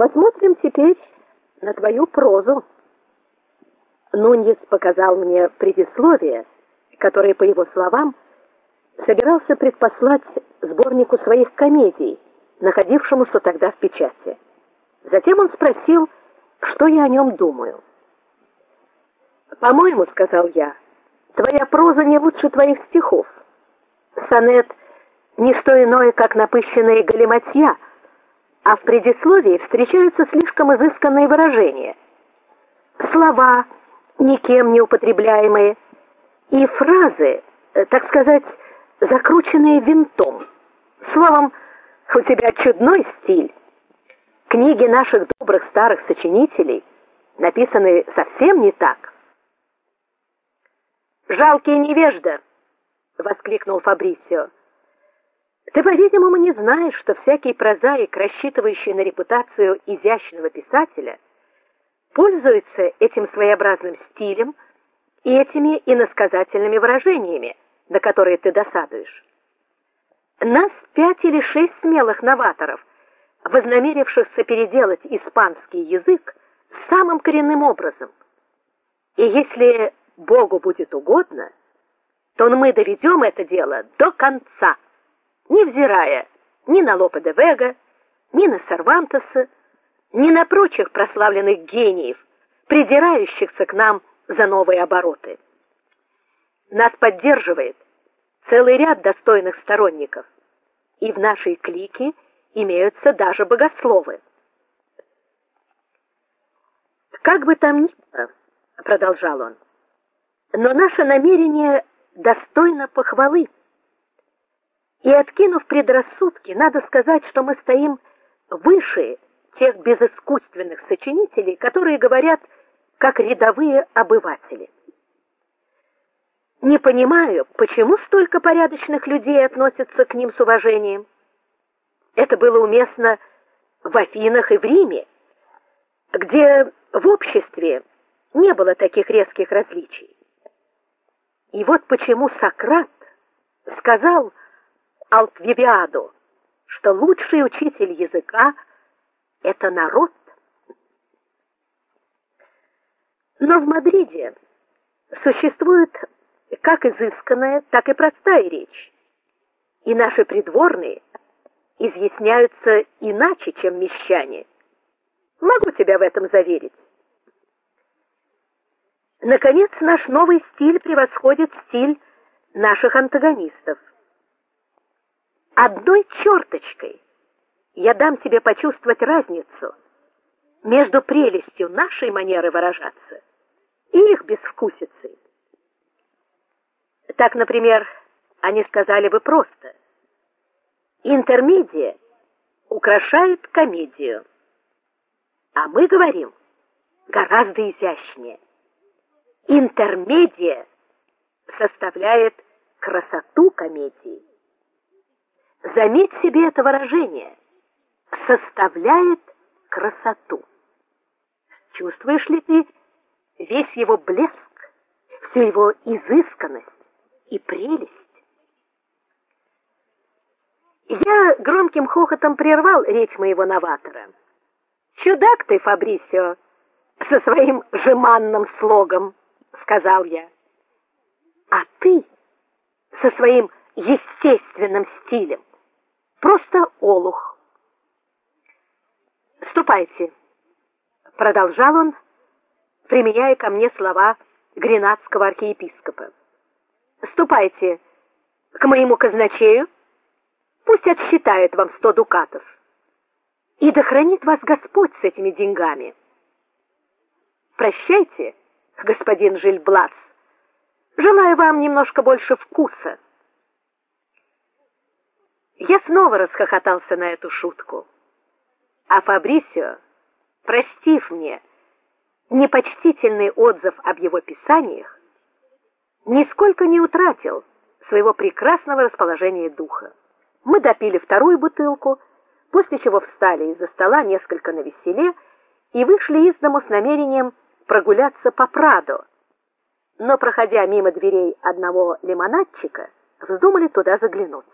Посмотрим теперь на твою прозу. Нуньес показал мне предисловие, которое, по его словам, собирался предпослать сборнику своих комедий, находившемуся тогда в печати. Затем он спросил, что я о нем думаю. "По-моему, сказал я, твоя проза не лучше твоих стихов. Сонет не что иное, как напыщенные галиматья, а в предисловии встречаются слишком изысканные выражения. Слова никем не употребляемые и фразы, э, так сказать, закрученные винтом. Словом, у тебя чудной стиль. Книги наших добрых старых сочинителей написаны совсем не так. Жалкий невежда, воскликнул Фабрицио. Ты, по-видимому, не знаешь, что всякий прозаик, рассчитывающий на репутацию изящного писателя, пользуется этим своеобразным стилем и этими иносказательными выражениями, на которые ты досадуешь. Нас пять или шесть смелых новаторов, вознамерившихся переделать испанский язык самым коренным образом. И если Богу будет угодно, то мы доведем это дело до конца, невзирая ни на Лопе де Вега, ни на Сервантеса, ни на прочих прославленных гениев, придирающихся к нам за новые обороты. Нас поддерживает целый ряд достойных сторонников, и в нашей клике имеются даже богословы. Как бы там ни было, продолжал он, но наше намерение достойно похвалы. И откинув предрассудки, надо сказать, что мы стоим выше тех безыскусственных сочинителей, которые говорят как рядовые обыватели. Не понимаю, почему столько порядочных людей относятся к ним с уважением. Это было уместно в Афинах и в Риме, где в обществе не было таких резких различий. И вот почему Сократ сказал Алквивиаду, что лучший учитель языка это народ. Но в Мадриде существует как изысканная, так и простая речь. И наши придворные изъясняются иначе, чем мещане. Могу тебя в этом заверить. Наконец, наш новый стиль превосходит стиль наших антагонистов. Одной черточкой я дам тебе почувствовать разницу между прелестью нашей манеры выражаться и их безвкусицей. Так, например, они сказали бы просто: интермедия украшает комедию. А мы говорим гораздо изящнее. Интермедия составляет красоту комедии. Заметь себе это выражение. Составляет красоту. Чувствуешь ли ты весь его блеск, всю его изысканность и прелесть? Я громким хохотом прервал речь моего новатора. Чудак ты, Фабрисио, со своим жеманным слогом, сказал я. А ты со своим естественным стилем Просто олух. Ступайте, продолжал он, применяя ко мне слова гренадского архиепископа. Ступайте к моему казначею, пусть отсчитает вам сто дукатов. И да хранит вас Господь с этими деньгами. Прощайте, господин Жильблас. Желаю вам немножко больше вкуса. Я снова расхохотался на эту шутку. А Фабрисио, простив мне непочтительный отзыв об его писаниях, нисколько не утратил своего прекрасного расположения духа. Мы допили вторую бутылку, после чего встали из-за стола несколько навеселе и вышли из дому с намерением прогуляться по Прадо. Но проходя мимо дверей одного лимонадчика, вздумали туда заглянуть.